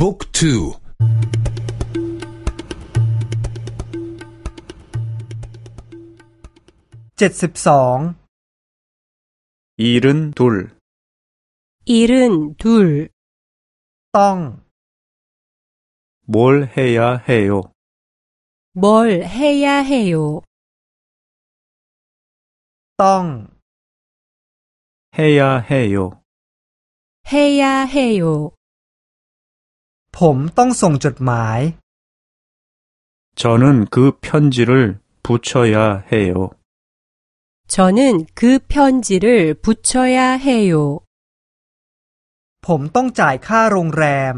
บุ๊กทูเจ็ดสิบสอง일은둘일은둘ต้อง 뭘 해야 해요 뭘 해야 해요 ต้อง 해야 해요 해야 해요 ผมต้องส่งจดหมาย 저는 그 편지를 붙여야 해요 저는 그 편지를 붙여야 해요 ผมต้องจ่ายค่าโรงแรม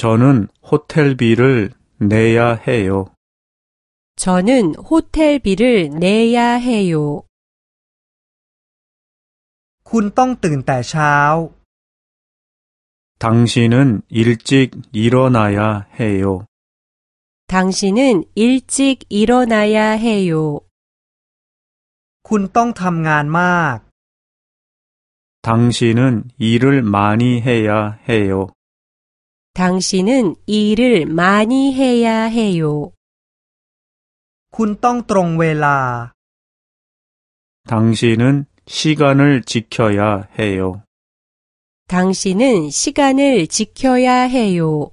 저는 호텔비를 내야 해요 저는 호텔비를 내야 해요 คุณต้องตื่นแต่เช้า 당신은 일찍 일어나야 해요 당신은 일찍 일어나야 해요 คุณต้องทำงานมาก 당신은 일을 많이 해야 해요 당신은 일을 많이 해야 해요 คุณต้องตรงเวลา 당신은 시간을 지켜야 해요 당신은 시간을 지켜야 해요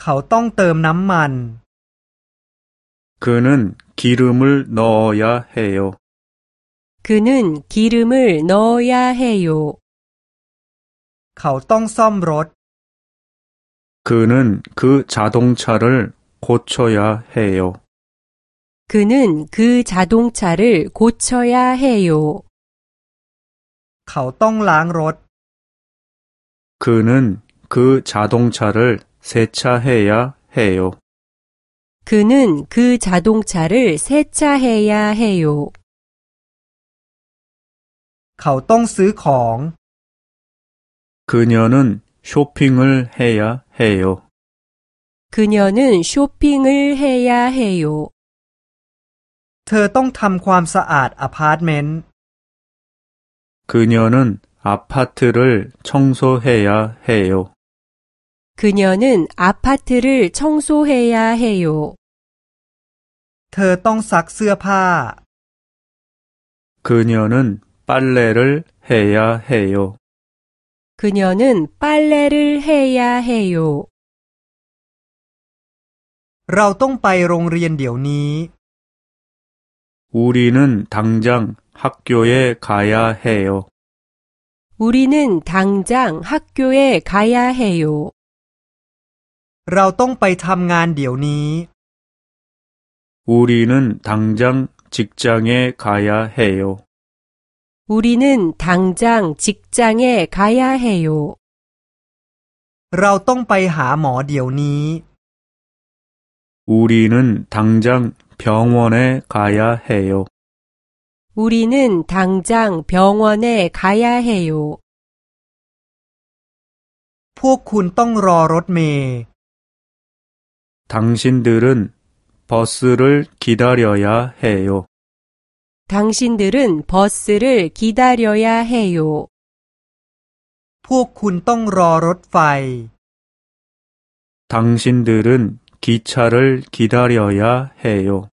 เขาต้องเติมน้ำมัน 그는 기름을 넣어야 해요 그는 기름을 넣어야 해요 เขาต้องซ่อมรถ 그는 그 자동차를 고쳐야 해요 그는 그 자동차를 고쳐야 해요 เขาต้องล้างรถ 그는 그 자동차를 세차해야 해요 그는 그 자동차를 세차해야 해요 เขาต้องซื้อของ 그녀는 쇼핑을 해야 해요 그녀는 쇼핑을 해야 해요 เธอต้องทำความสะอาดอพาร์ตเมนต์ 그녀는 아파트를 청소해야 해요 그녀는 아파트를 청소해야 해요 เธอต้องซักเสื้อผ้า 그녀는 빨래를 해야 해요 그녀는 빨래를 해야 해요 เราต้องไปโรงเรียนเดี๋ยวนี้ 우리는 당장 학교에 가야 해요 우리는 당장 학교에 가야 해요 เราต้องไปทำงานเดี๋ยวนี้ 우리는 당장 직장에 가야 해요 우리는 당장 직장에 가야 해요 เราต้องไปหาหมอเดี๋ยวนี้ 우리는 당장 병원에 가야 해요 우리는 당장 병원에 가야 해요 พวกคุณต้องรอรถเมล์ 당신들은 버스를 기다려야 해요 당신들은 버스를 기다려야 해요 พวกคุณต้องรอรถไฟ 당신들은 기차를 기다려야 해요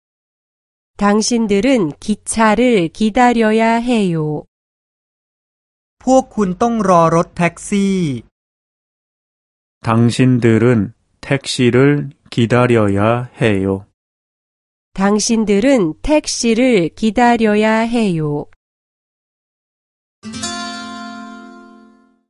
당신들은 기차를 기다려야 해요 พวกคุณต้องรอรถแท็กซี่ 당신들은 택시를 기다려야 해요 당신들은 택시를 기다려야 해요.